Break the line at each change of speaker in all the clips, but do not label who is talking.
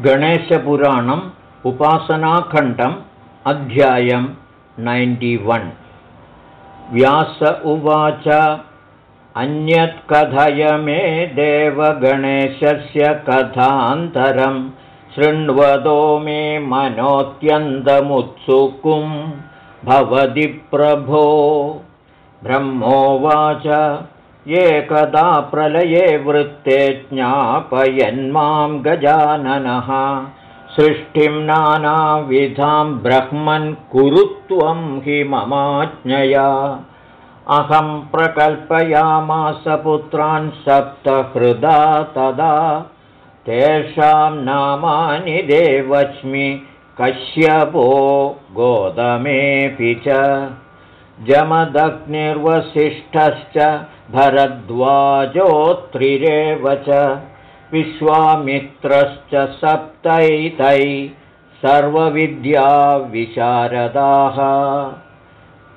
गणेशपुराणम् उपासनाखण्डम् अध्यायं नैन्टिवन् व्यास उवाच अन्यत्कथय मे देवगणेशस्य कथान्तरं शृण्वतो मे मनोऽत्यन्तमुत्सुकुं भवति प्रभो। ब्रह्मोवाच एकदा प्रलये वृत्ते ज्ञापयन्मां गजाननः। सृष्टिं नानाविधां ब्रह्मन् कुरु त्वं हि ममाज्ञया। अहं प्रकल्पयामास पुत्रान् सप्तहृदा तदा। तेषां नामानि देवस्मि कश्यपो गोदमेऽपि च जमदग्निर्वसिष्ठश्च भरद्वाजोत्रिरेव च विश्वामित्रश्च सप्तैतै सर्वविद्याविशारदाः।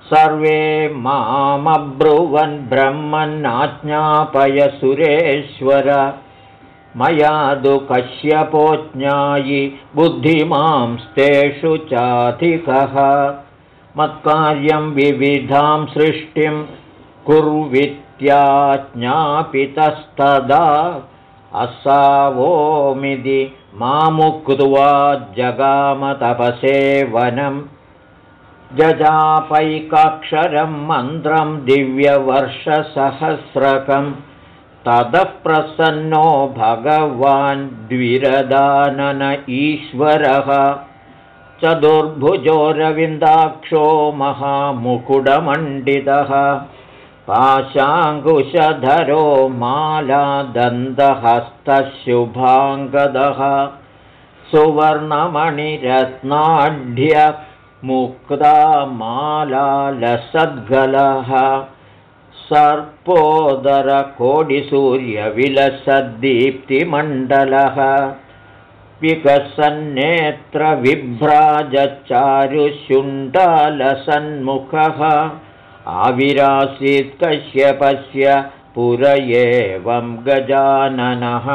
सर्वे मामब्रुवन् ब्रह्मन्नाज्ञापय सुरेश्वर। मया दु कश्यपो ज्ञायि बुद्धिमांस्तेषु चाधिकः मत्कार्यं विविधां सृष्टिं कुर्वित्याज्ञापितस्तदा असावोमिति मामुक्त्वा जगामतपसे वनं जजापैकाक्षरं मन्त्रं दिव्यवर्षसहस्रकं। ततः प्रसन्नो भगवान् द्विरदानन ईश्वरः चतुर्भुजोरविन्दाक्षो महामुकुडमण्डितः पाशाङ्कुशधरो मालादन्तहस्तशुभाङ्गदः। सुवर्णमणिरत्नाढ्यमुक्ता मालालसद्गलः सर्पोदरकोडिसूर्यविलसद्दीप्तिमण्डलः विकसन्नेत्रविभ्राजचारुशुण्डालसन्मुखः आविरासीत् कश्यपस्य पुर एवं गजाननः।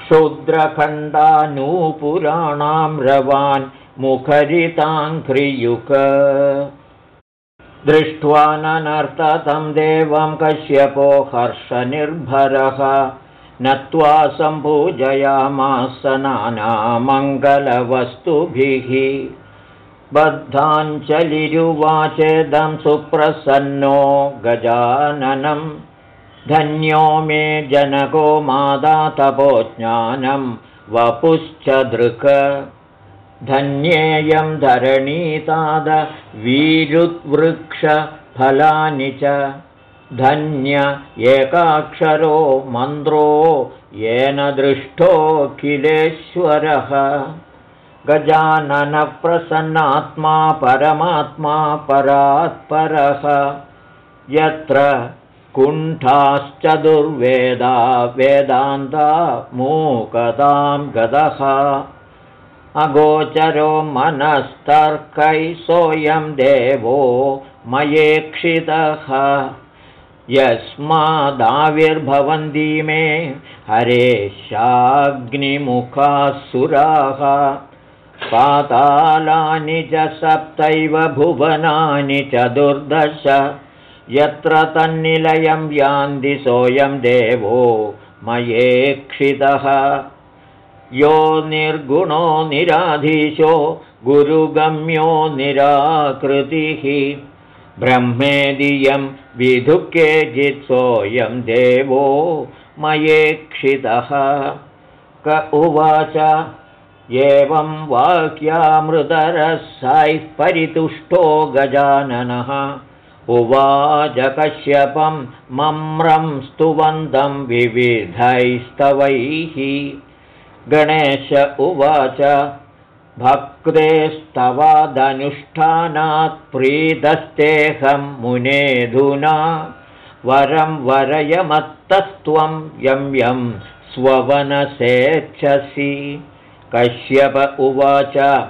क्षुद्रखण्डानूपुराणां रवान् मुखरिताङ्घ्रियुक। दृष्ट्वा ननर्ततं देवं कश्यपो हर्षनिर्भरः नत्वा सम्पूजयामास नानामङ्गलवस्तुभिः बद्धाञ्जलिरुवाचेदं सुप्रसन्नो गजाननं। धन्यो मे जनको मादा तपोज्ञानं वपुश्च दृक् धन्येयं धरणीताद वीरुद्वृक्षफलानि च धन्य एकाक्षरो मन्द्रो येन दृष्टोऽखिलेश्वरः गजाननप्रसन्नात्मा परमात्मा परात्परः। यत्र कुण्ठाश्च दुर्वेदा वेदान्ता मूकतां गदः। अगोचरो मनस्तर्कै सोऽयं देवो मयेक्षितः यस्मादाविर्भवन्ती मे हरेशाग्निमुखासुराः पातालानि च सप्तैव भुवनानि चतुर्दश यत्र तन्निलयं यान्ति सोऽयं देवो मयेक्षितः यो निर्गुणो निराधीशो गुरुगम्यो निराकृतिः ब्रह्मेदियं विधुकेचित् सोऽयं देवो मयेक्षितः। क उवाच एवं वाक्यामृतरसैः परितुष्टो गजाननः। उवाचकश्यपं मम्रं स्तुवन्तं विविधैस्तवैः। गणेश उवाच भक्तेस्तवादनुष्ठानात् प्रीतस्तेऽहं मुनेधुना वरं वरयमत्तस्त्वं यं यं स्ववनसेच्छसि। कश्यप उवाच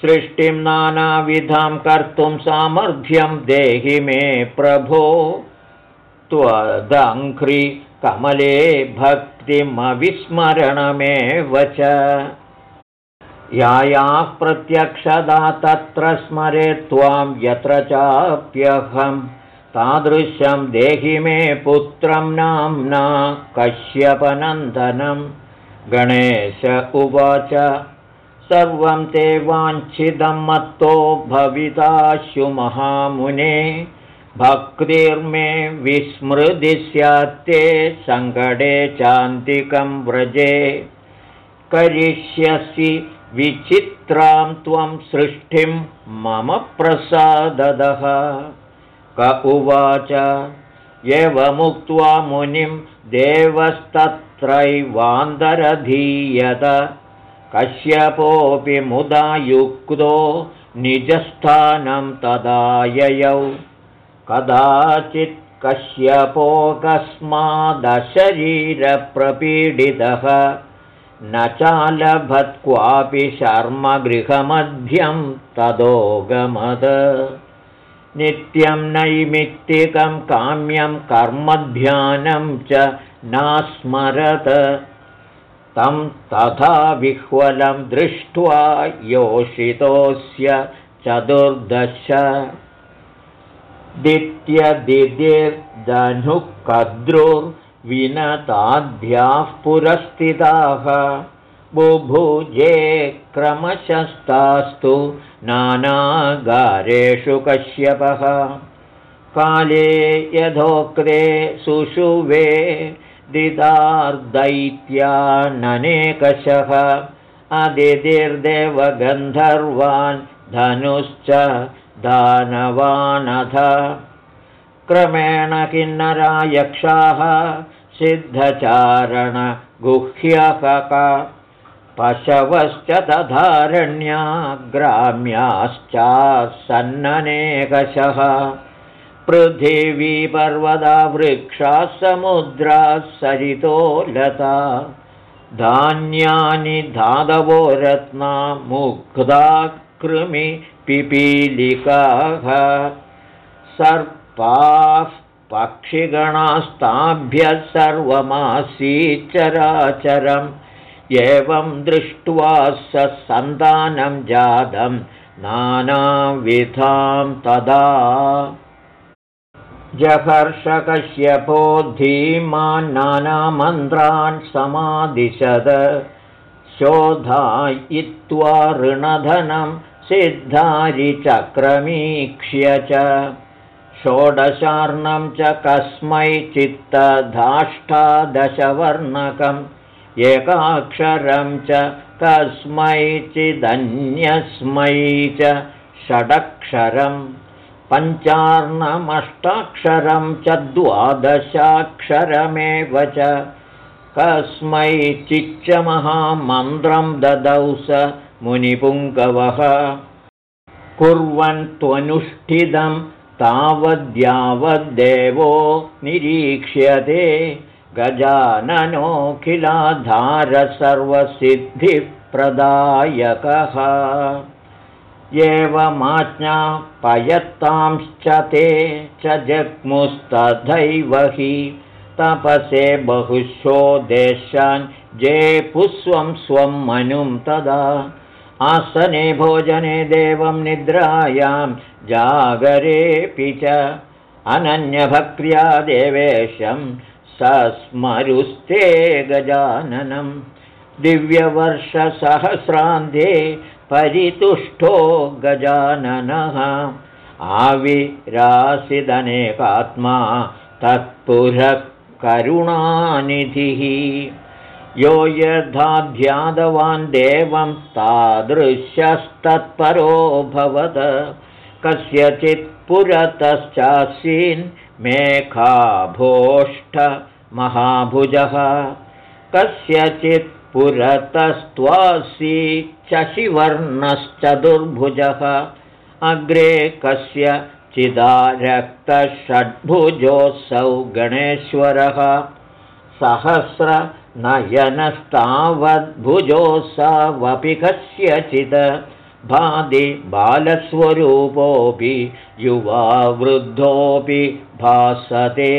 सृष्टिं नानाविधां कर्तुं सामर्थ्यं देहि मे प्रभो। त्वदङ्घ्रि कमले भक्तिमविस्मरणमेव च यायाः प्रत्यक्षदा तत्र स्मरे त्वां यत्र चाप्यहं तादृशं देहि मे पुत्रं नाम्ना कश्यपनन्दनं गणेश उवाच सर्वं ते वाञ्छितं मत्तो भविताशु महामुने भक्तिर्मे विस्मृति स्यात्ते सङ्कटे चान्तिकं व्रजे। करिष्यसि विचित्रां त्वं सृष्टिं मम प्रसाददः। क उवाच एवमुक्त्वा मुनिं देवस्तत्रैवान्तरधीयत। कश्यपोऽपि मुदा युक्तो निजस्थानं तदा ययौ कदाचित् कश्यपोऽकस्मादशरीरप्रपीडितः न चालभत् क्वापि शर्मगृहमध्यं तदोगमद। नित्यं नैमित्तिकं काम्यं कर्मध्यानं च नास्मरत। तं तथा विह्वलं दृष्ट्वा योषितोऽस्य चतुर्दश। दित्यदिदिर्धनुः कद्रुर्विनताध्याः पुरस्थिताः। बुभुजे क्रमशस्तास्तु नानागारेषु कश्यपः। काले यथोक्ते सुषुवे दिदार्दैत्याननेकशः। अदितिर्देवगन्धर्वान् धनुश्च दानवानथ क्रमेण किन्नरा यक्षाः सिद्धचारणगुह्यकक पशवश्च तधारण्या ग्राम्याश्चासन्ननेकशः पर्वदा वृक्षाः समुद्राः सरितो लता। धान्यानि धादवो रत्ना मुग्धा कृमि पिपीलिकाः। सर्पाः पक्षिगणास्ताभ्यः सर्वमासीच्चराचरम् एवं दृष्ट्वा स सन्तानं जातं नानाविधां तदा। जहर्षकश्यपो धीमान् नानामन्त्रान् समादिशद शोधायित्वा ऋणधनं सिद्धारिचक्रमीक्ष्य च षोडशार्णं च कस्मै चित्तधाष्टादशवर्णकम् एकाक्षरं च कस्मैचिदन्यस्मै च षडक्षरम् पञ्चार्णमष्टाक्षरं च द्वादशाक्षरमेव च कस्मैचिच्च महामन्त्रं ददौ स मुनिपुङ्गवः। कुर्वन्त्वनुष्ठितं तावद्यावद्देवो निरीक्ष्यते गजाननोऽखिलाधारसर्वसिद्धिप्रदायकः एवमाज्ञापयत्तांश्च ते च जग्मुस्तथैव हि तपसे बहुशो देशान् जेपुस्वं स्वं मनुं तदा आसने भोजने देवं निद्रायां जागरेऽपि च अनन्यभक्र्या देवेशं सस्मरुस्ते गजाननं। दिव्यवर्षसहस्रान्ते परितुष्टो गजाननः। आविरासिदनेकात्मा तत्पुरः करुणानिधिः यो यथाध्यादवान् देवं तादृश्यस्तत्परो भवद कस्यचित् पुरतश्चासीन् मेघाभोष्ठमहाभुजः कस्यचित् पुरतस्त्वासी शशिवर्णश्चतुर्भुजः। अग्रे कस्य चिदारक्तषड्भुजोऽसौ गणेश्वरः सहस्रनयनस्तावद्भुजोऽसावपि कस्यचित् भादि बालस्वरूपोऽपि युवा वृद्धोऽपि भासते